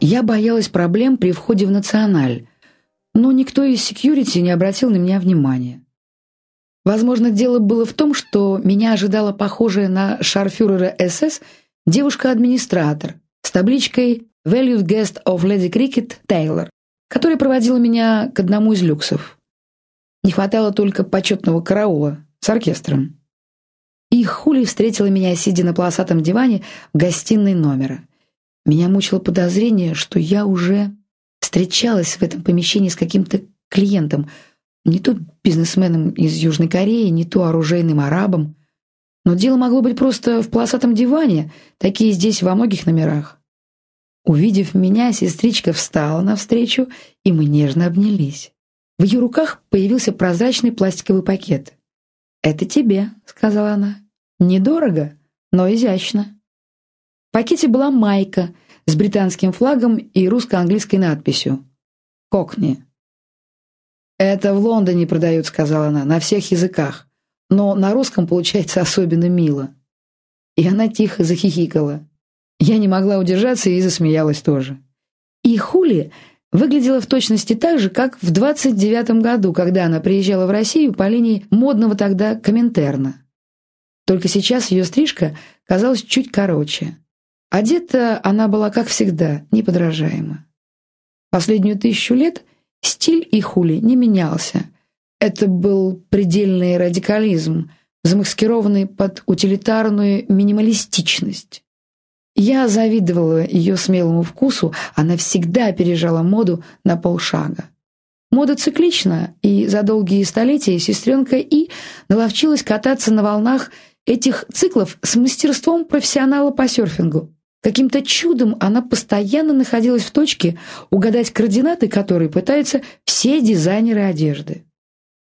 Я боялась проблем при входе в «Националь», но никто из секьюрити не обратил на меня внимания. Возможно, дело было в том, что меня ожидала похожая на шарфюрера СС девушка-администратор с табличкой «Valued Guest of Lady Cricket Taylor», которая проводила меня к одному из люксов. Не хватало только почетного караула с оркестром. И Хули встретила меня, сидя на полосатом диване в гостиной номера – меня мучило подозрение, что я уже встречалась в этом помещении с каким-то клиентом, не то бизнесменом из Южной Кореи, не то оружейным арабом. Но дело могло быть просто в полосатом диване, такие здесь во многих номерах. Увидев меня, сестричка встала навстречу, и мы нежно обнялись. В ее руках появился прозрачный пластиковый пакет. «Это тебе», — сказала она. «Недорого, но изящно» пакете была майка с британским флагом и русско-английской надписью «Кокни». «Это в Лондоне продают», — сказала она, — «на всех языках, но на русском получается особенно мило». И она тихо захихикала. Я не могла удержаться и засмеялась тоже. И Хули выглядела в точности так же, как в 29 году, когда она приезжала в Россию по линии модного тогда Коминтерна. Только сейчас ее стрижка казалась чуть короче. Одета она была, как всегда, неподражаема. Последнюю тысячу лет стиль и хули не менялся. Это был предельный радикализм, замаскированный под утилитарную минималистичность. Я завидовала ее смелому вкусу, она всегда опережала моду на полшага. Мода циклична, и за долгие столетия сестренка И наловчилась кататься на волнах этих циклов с мастерством профессионала по серфингу. Каким-то чудом она постоянно находилась в точке, угадать координаты которой пытаются все дизайнеры одежды.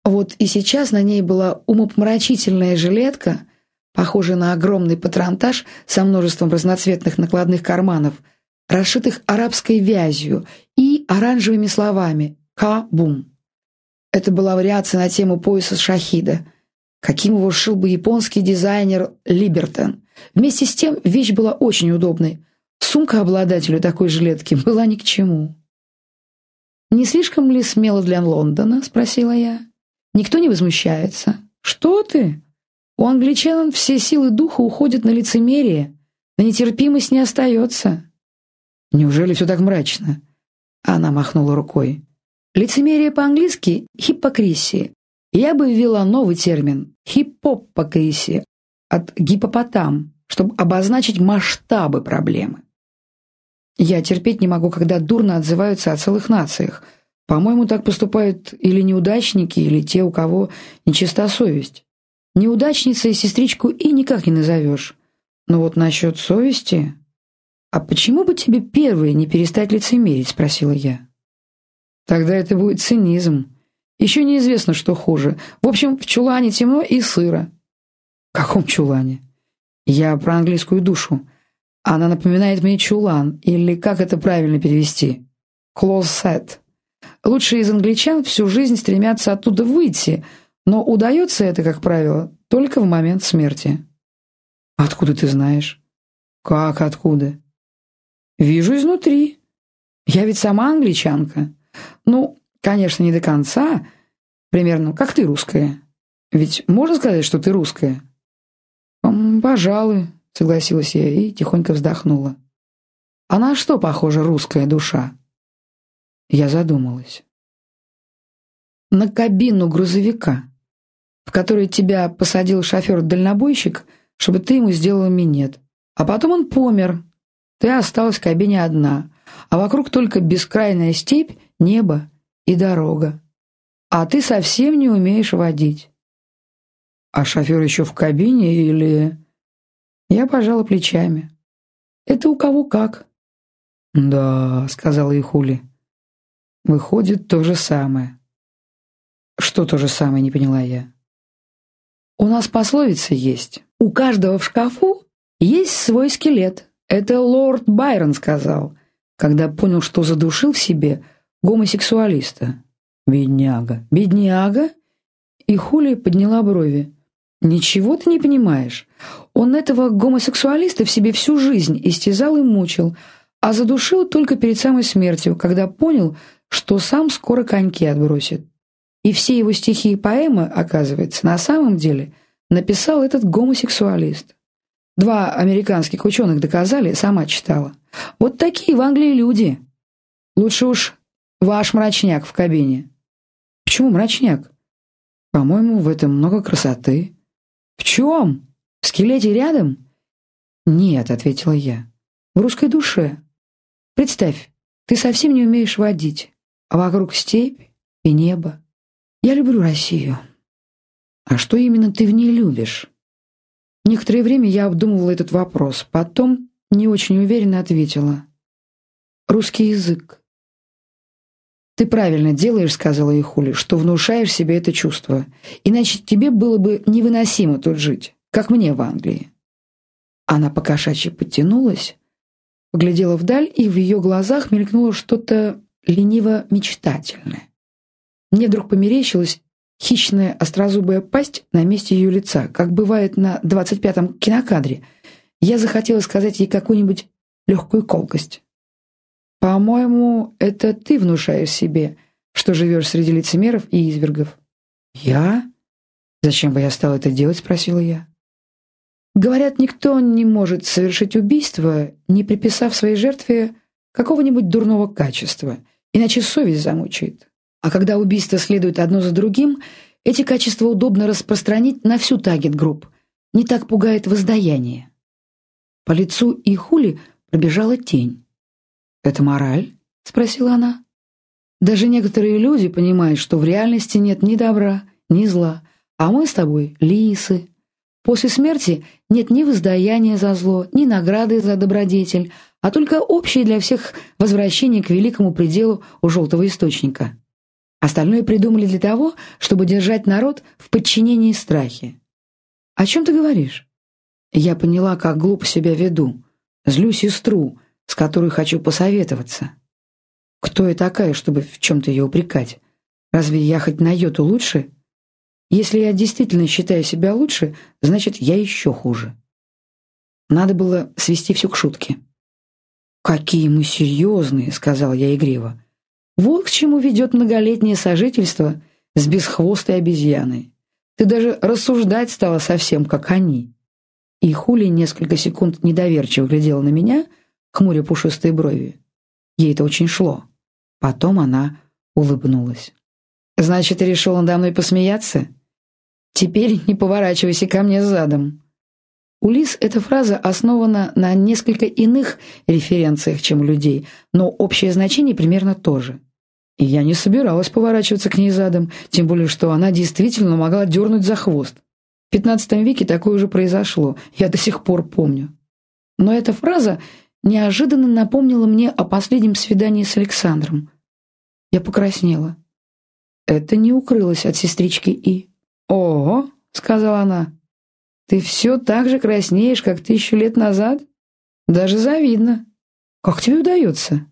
Вот и сейчас на ней была умопомрачительная жилетка, похожая на огромный патронтаж со множеством разноцветных накладных карманов, расшитых арабской вязью и оранжевыми словами «Ка-бум». Это была вариация на тему пояса шахида, каким его шил бы японский дизайнер Либертон – Вместе с тем вещь была очень удобной. Сумка обладателю такой жилетки была ни к чему. «Не слишком ли смело для Лондона?» — спросила я. Никто не возмущается. «Что ты? У англичан все силы духа уходят на лицемерие, на нетерпимость не остается». «Неужели все так мрачно?» Она махнула рукой. «Лицемерие по-английски — хипокрисия. Я бы ввела новый термин — хипопокрисия, от гипопотам, чтобы обозначить масштабы проблемы. Я терпеть не могу, когда дурно отзываются о целых нациях. По-моему, так поступают или неудачники, или те, у кого нечиста совесть. Неудачницей сестричку и никак не назовешь. Но вот насчет совести... «А почему бы тебе первой не перестать лицемерить?» — спросила я. «Тогда это будет цинизм. Еще неизвестно, что хуже. В общем, в чулане темно и сыро. «В каком чулане?» «Я про английскую душу. Она напоминает мне чулан, или как это правильно перевести?» «Клоссет». Лучшие из англичан всю жизнь стремятся оттуда выйти, но удается это, как правило, только в момент смерти. «Откуда ты знаешь?» «Как откуда?» «Вижу изнутри. Я ведь сама англичанка. Ну, конечно, не до конца. Примерно как ты русская. Ведь можно сказать, что ты русская?» «Пожалуй», — согласилась я и тихонько вздохнула. «А на что похожа русская душа?» Я задумалась. «На кабину грузовика, в которой тебя посадил шофер-дальнобойщик, чтобы ты ему сделала минет. А потом он помер. Ты осталась в кабине одна, а вокруг только бескрайная степь, небо и дорога. А ты совсем не умеешь водить. А шофер еще в кабине или...» Я пожала плечами. «Это у кого как?» «Да», — сказала Ихули. «Выходит, то же самое». «Что то же самое?» — не поняла я. «У нас пословица есть. У каждого в шкафу есть свой скелет. Это лорд Байрон сказал, когда понял, что задушил в себе гомосексуалиста. Бедняга. Бедняга?» И Хули подняла брови. «Ничего ты не понимаешь. Он этого гомосексуалиста в себе всю жизнь истязал и мучил, а задушил только перед самой смертью, когда понял, что сам скоро коньки отбросит. И все его стихи и поэмы, оказывается, на самом деле написал этот гомосексуалист. Два американских ученых доказали, сама читала. Вот такие в Англии люди. Лучше уж ваш мрачняк в кабине. Почему мрачняк? По-моему, в этом много красоты. В чем? В скелете рядом? Нет, ответила я. В русской душе. Представь, ты совсем не умеешь водить, а вокруг степь и небо. Я люблю Россию. А что именно ты в ней любишь? Некоторое время я обдумывала этот вопрос, потом не очень уверенно ответила. Русский язык. «Ты правильно делаешь», — сказала Ихули, — «что внушаешь себе это чувство. Иначе тебе было бы невыносимо тут жить, как мне в Англии». Она покошачьи подтянулась, поглядела вдаль, и в ее глазах мелькнуло что-то лениво-мечтательное. Мне вдруг померещилась хищная острозубая пасть на месте ее лица, как бывает на двадцать пятом кинокадре. Я захотела сказать ей какую-нибудь легкую колкость. «По-моему, это ты внушаешь себе, что живешь среди лицемеров и извергов». «Я? Зачем бы я стала это делать?» — спросила я. Говорят, никто не может совершить убийство, не приписав своей жертве какого-нибудь дурного качества, иначе совесть замучает. А когда убийства следуют одно за другим, эти качества удобно распространить на всю target group. Не так пугает воздаяние. По лицу И Хули пробежала тень. «Это мораль?» — спросила она. «Даже некоторые люди понимают, что в реальности нет ни добра, ни зла, а мы с тобой — лисы. После смерти нет ни воздаяния за зло, ни награды за добродетель, а только общее для всех возвращение к великому пределу у желтого источника. Остальное придумали для того, чтобы держать народ в подчинении страхе. «О чем ты говоришь?» Я поняла, как глупо себя веду. Злю сестру, с которой хочу посоветоваться. Кто я такая, чтобы в чем-то ее упрекать? Разве я хоть на йоту лучше? Если я действительно считаю себя лучше, значит, я еще хуже. Надо было свести все к шутке. «Какие мы серьезные», — сказал я игриво. Вот к чему ведет многолетнее сожительство с бесхвостой обезьяной. Ты даже рассуждать стала совсем как они. И Хули несколько секунд недоверчиво глядела на меня, хмуря пушистые брови. Ей это очень шло. Потом она улыбнулась. «Значит, ты решил надо мной посмеяться? Теперь не поворачивайся ко мне задом». У Лис эта фраза основана на несколько иных референциях, чем у людей, но общее значение примерно то же. И я не собиралась поворачиваться к ней задом, тем более, что она действительно могла дернуть за хвост. В XV веке такое уже произошло, я до сих пор помню. Но эта фраза неожиданно напомнила мне о последнем свидании с Александром. Я покраснела. Это не укрылось от сестрички И. «Ого!» — сказала она. «Ты все так же краснеешь, как тысячу лет назад? Даже завидно. Как тебе удается?»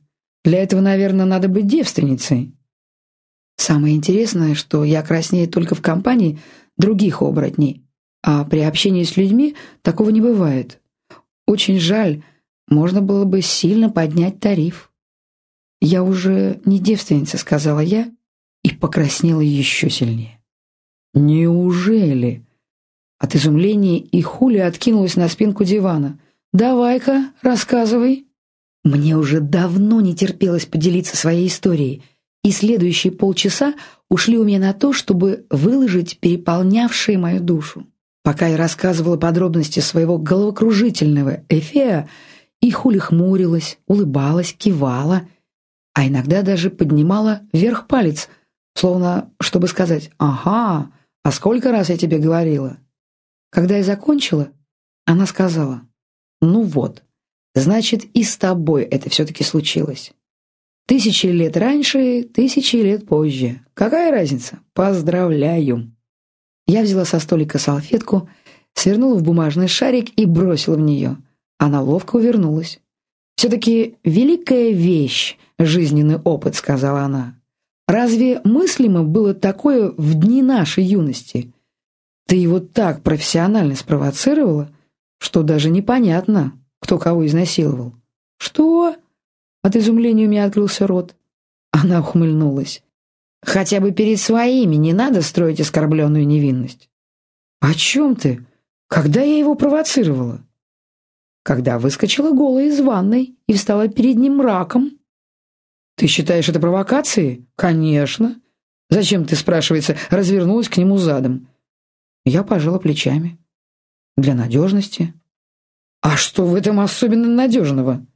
Для этого, наверное, надо быть девственницей. Самое интересное, что я краснею только в компании других оборотней, а при общении с людьми такого не бывает. Очень жаль, можно было бы сильно поднять тариф. «Я уже не девственница», — сказала я, и покраснела еще сильнее. «Неужели?» От изумления и Хуля откинулась на спинку дивана. «Давай-ка, рассказывай». Мне уже давно не терпелось поделиться своей историей, и следующие полчаса ушли у меня на то, чтобы выложить переполнявшие мою душу. Пока я рассказывала подробности своего головокружительного эфея, и хули улыбалась, кивала, а иногда даже поднимала вверх палец, словно чтобы сказать «Ага, а сколько раз я тебе говорила?» Когда я закончила, она сказала «Ну вот, Значит, и с тобой это все-таки случилось. Тысячи лет раньше, тысячи лет позже. Какая разница? Поздравляю. Я взяла со столика салфетку, свернула в бумажный шарик и бросила в нее. Она ловко увернулась. «Все-таки великая вещь, жизненный опыт», — сказала она. «Разве мыслимо было такое в дни нашей юности? Ты его так профессионально спровоцировала, что даже непонятно, кто кого изнасиловал. «Что?» От изумления у меня открылся рот. Она ухмыльнулась. «Хотя бы перед своими не надо строить оскорбленную невинность». «О чем ты? Когда я его провоцировала?» «Когда выскочила голая из ванной и встала перед ним мраком». «Ты считаешь это провокацией?» «Конечно. Зачем ты, спрашивается, развернулась к нему задом?» Я пожала плечами. «Для надежности». «А что в этом особенно надежного?»